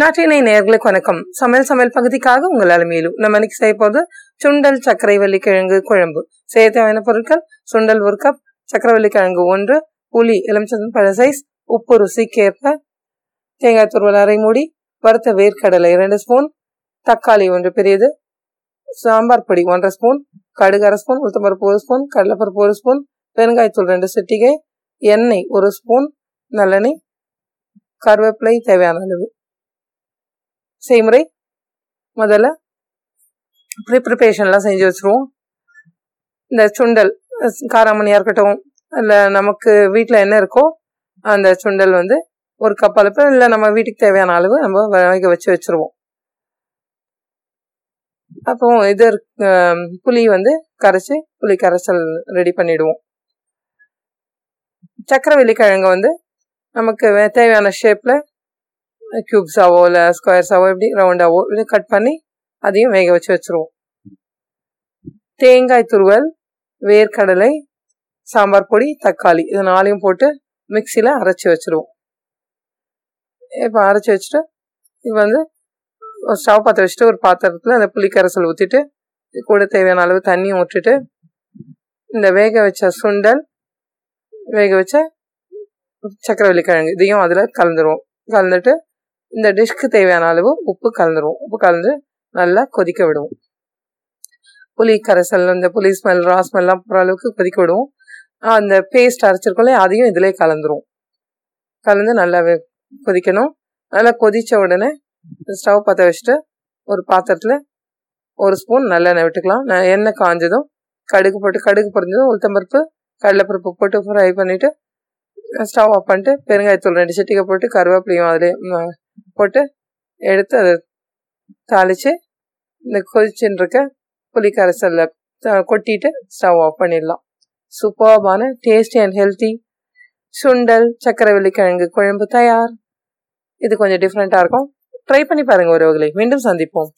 நாட்டினை நேர்களுக்கு வணக்கம். சமையல் சமையல் பகுதிக்காக உங்கள் அலுமையிலும் நம்ம இன்னைக்கு செய்ய போது சுண்டல் சர்க்கரை கிழங்கு குழம்பு. செய்ய தேவையான பொருட்கள் சுண்டல் ஒரு கப் சர்க்கரை கிழங்கு ஒன்று புளி எலுமிச்சந்தம் பழ சைஸ் உப்பு ருசிக்கேற்ப தேங்காய் துருவல் அரை மூடி வறுத்த வேர்க்கடலை இரண்டு ஸ்பூன் தக்காளி ஒன்று பெரியது சாம்பார் பொடி ஒன்றரை ஸ்பூன் கடுகு அரை ஸ்பூன் உளுத்தம்பருப்பு ஒரு ஸ்பூன் கடலைப்பருப்பு ஒரு ஸ்பூன் பெருங்காயத்தூள் ரெண்டு சிட்டிகை எண்ணெய் ஒரு ஸ்பூன் நல்லெண்ணெய் கருவேப்பிலை தேவையான அளவு. செய்முறை. முதல்ல ப்ரீ ப்ரிப்பரேஷன்லாம் செஞ்சு வச்சுருவோம். இந்த சுண்டல் காராமணியாக இருக்கட்டும் இல்லை நமக்கு வீட்டில் என்ன இருக்கோ அந்த சுண்டல் வந்து ஒரு கப் அளப்பு இல்லை நம்ம வீட்டுக்கு தேவையான அளவு நம்ம வேக வச்சு வச்சுருவோம். அப்போ இது புளி வந்து கரைச்சி புளி கரைச்சல் ரெடி பண்ணிடுவோம். சக்கரவள்ளி கிழங்கு வந்து நமக்கு தேவையான ஷேப்பில் க்யூப்ஸாவோ இல்லை ஸ்கொயர்ஸாவோ எப்படி ரவுண்டாவோ இல்லை கட் பண்ணி அதையும் வேக வச்சு வச்சுருவோம். தேங்காய் துருவல் வேர்க்கடலை சாம்பார் பொடி தக்காளி இது நாளையும் போட்டு மிக்சியில் அரைச்சி வச்சுருவோம். இப்போ அரைச்சி வச்சுட்டு இப்போ வந்து ஒரு ஸ்டவ் பற்ற வச்சுட்டு ஒரு பாத்திரத்தில் அந்த புளிக்கரைசல் ஊற்றிட்டு கூட தேவையான அளவு தண்ணியும் விட்டுட்டு இந்த வேக வச்ச சுண்டல் வேக வச்ச சக்கரவள்ளி கிழங்கு இதையும் அதில் கலந்துருவோம். கலந்துட்டு இந்த டிஷ்க்கு தேவையான அளவு உப்பு கலந்துருவோம். உப்பு கலந்து நல்லா கொதிக்க விடுவோம். புளி கரைசல் இந்த புளி ஸ்மெல் ரா ஸ்மெல்லாம் போகிற அளவுக்கு கொதிக்க விடுவோம். அந்த பேஸ்ட் அரைச்சிருக்கோம்ல அதையும் இதிலே கலந்துரும் கலந்து நல்லா கொதிக்கணும். நல்லா கொதித்த உடனே ஸ்டவ் பற்ற வச்சுட்டு ஒரு பாத்திரத்தில் ஒரு ஸ்பூன் நல்லெண்ணெய் விட்டுக்கலாம். எண்ணெய் காஞ்சதும் கடுகு போட்டு கடுகு பொறிஞ்சதும் உளுத்தம்பருப்பு கடலைப்பருப்பு போட்டு ஃப்ரை பண்ணிவிட்டு ஸ்டவ் ஆஃப் பண்ணிட்டு பெருங்காயத்தூள் ரெண்டு சட்டிக்கை போட்டு கருவேப்பிலையும் அதிலே போட்டு எடுத்து அதை தாளித்து இந்த கொதிச்சுன்னு இருக்க புளி கரைசலில் கொட்டிட்டு ஸ்டவ் ஆஃப் பண்ணிடலாம். சூப்பர்பான டேஸ்டி அண்ட் ஹெல்த்தி சுண்டல் சக்கரை கிழங்கு குழம்பு தயார். இது கொஞ்சம் டிஃப்ரெண்ட்டாக இருக்கும். ட்ரை பண்ணி பாருங்கள் உறவுகளை. மீண்டும் சந்திப்போம்.